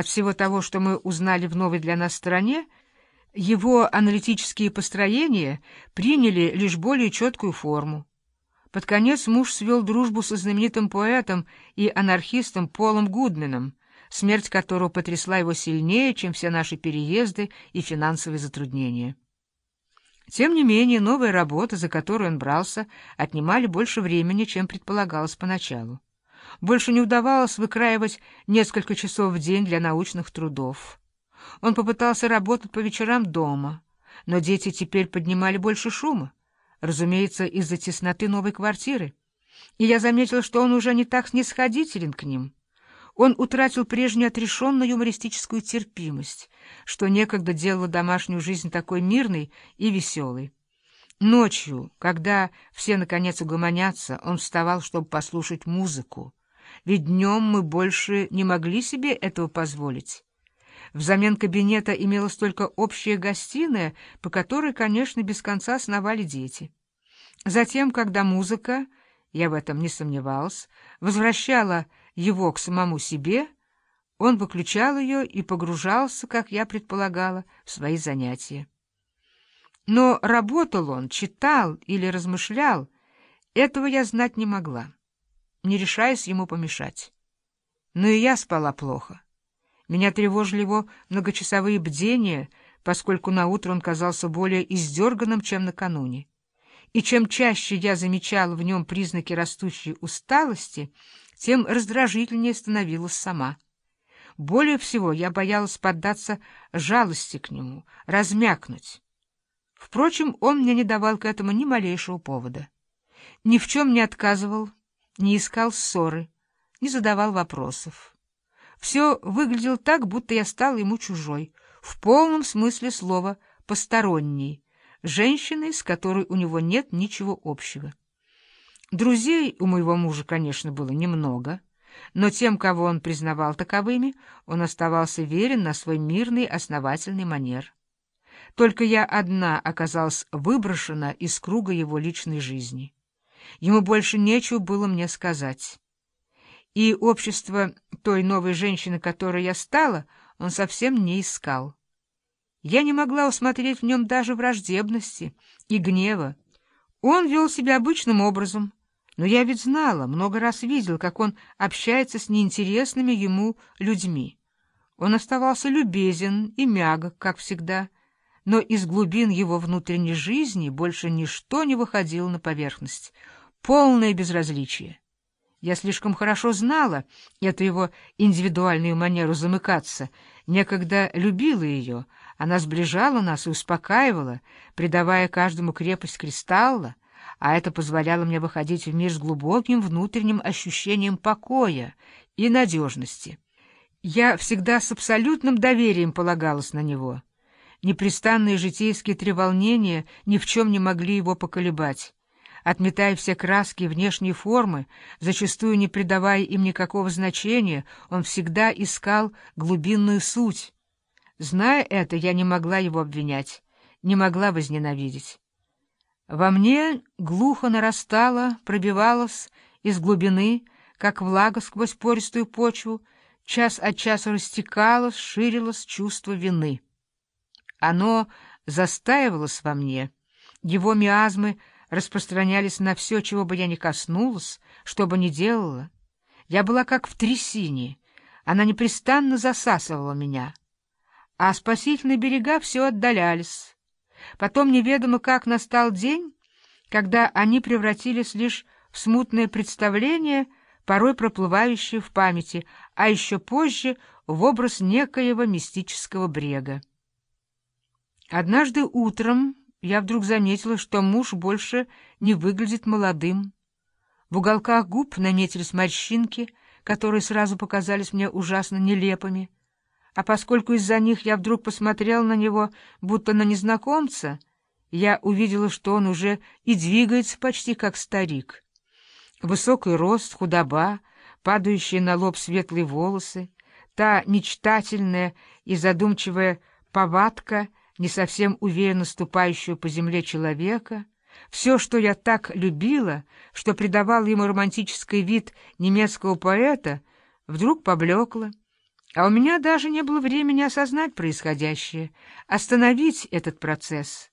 От всего того, что мы узнали в новой для нас стране, его аналитические построения приняли лишь более четкую форму. Под конец муж свел дружбу со знаменитым поэтом и анархистом Полом Гудменом, смерть которого потрясла его сильнее, чем все наши переезды и финансовые затруднения. Тем не менее, новые работы, за которые он брался, отнимали больше времени, чем предполагалось поначалу. Больше не удавалось выкраивать несколько часов в день для научных трудов. Он попытался работать по вечерам дома, но дети теперь поднимали больше шума, разумеется, из-за тесноты новой квартиры. И я заметил, что он уже не так снисходителен к ним. Он утратил прежнюю отрешенную юмористическую терпимость, что некогда делало домашнюю жизнь такой мирной и веселой. Ночью, когда все наконец угомонятся, он вставал, чтобы послушать музыку, ведь днем мы больше не могли себе этого позволить. Взамен кабинета имелась только общая гостиная, по которой, конечно, без конца сновали дети. Затем, когда музыка, я в этом не сомневалась, возвращала его к самому себе, он выключал ее и погружался, как я предполагала, в свои занятия. Но работал он, читал или размышлял, этого я знать не могла, не решаясь ему помешать. Но и я спала плохо. Меня тревожили его многочасовые бдения, поскольку наутро он казался более издерганным, чем накануне. И чем чаще я замечала в нем признаки растущей усталости, тем раздражительнее становилась сама. Более всего я боялась поддаться жалости к нему, размякнуть. Впрочем, он мне не давал к этому ни малейшего повода. Ни в чем не отказывал, не искал ссоры, не задавал вопросов. Все выглядело так, будто я стала ему чужой, в полном смысле слова «посторонней», женщиной, с которой у него нет ничего общего. Друзей у моего мужа, конечно, было немного, но тем, кого он признавал таковыми, он оставался верен на свой мирный основательный манер. Только я одна оказалась выброшена из круга его личной жизни. Ему больше нечего было мне сказать и общество той новой женщины, которой я стала, он совсем не искал. Я не могла усмотреть в нем даже враждебности и гнева. Он вел себя обычным образом, но я ведь знала, много раз видел, как он общается с неинтересными ему людьми. Он оставался любезен и мягок, как всегда, но из глубин его внутренней жизни больше ничто не выходило на поверхность. Полное безразличие. Я слишком хорошо знала эту его индивидуальную манеру замыкаться, некогда любила ее, она сближала нас и успокаивала, придавая каждому крепость кристалла, а это позволяло мне выходить в мир с глубоким внутренним ощущением покоя и надежности. Я всегда с абсолютным доверием полагалась на него. Непрестанные житейские треволнения ни в чем не могли его поколебать отметая все краски и внешние формы, зачастую не придавая им никакого значения, он всегда искал глубинную суть. Зная это, я не могла его обвинять, не могла возненавидеть. Во мне глухо нарастало, пробивалось из глубины, как влага сквозь пористую почву, час от часа растекалось, ширилось чувство вины. Оно застаивалось во мне, его миазмы — распространялись на все, чего бы я ни коснулась, что бы ни делала. Я была как в трясине, она непрестанно засасывала меня. А спасительные берега все отдалялись. Потом неведомо как настал день, когда они превратились лишь в смутное представление, порой проплывающее в памяти, а еще позже в образ некоего мистического брега. Однажды утром я вдруг заметила, что муж больше не выглядит молодым. В уголках губ наметились морщинки, которые сразу показались мне ужасно нелепыми. А поскольку из-за них я вдруг посмотрел на него, будто на незнакомца, я увидела, что он уже и двигается почти как старик. Высокий рост, худоба, падающие на лоб светлые волосы, та мечтательная и задумчивая повадка — не совсем уверенно ступающего по земле человека, все, что я так любила, что придавало ему романтический вид немецкого поэта, вдруг поблекло, А у меня даже не было времени осознать происходящее, остановить этот процесс.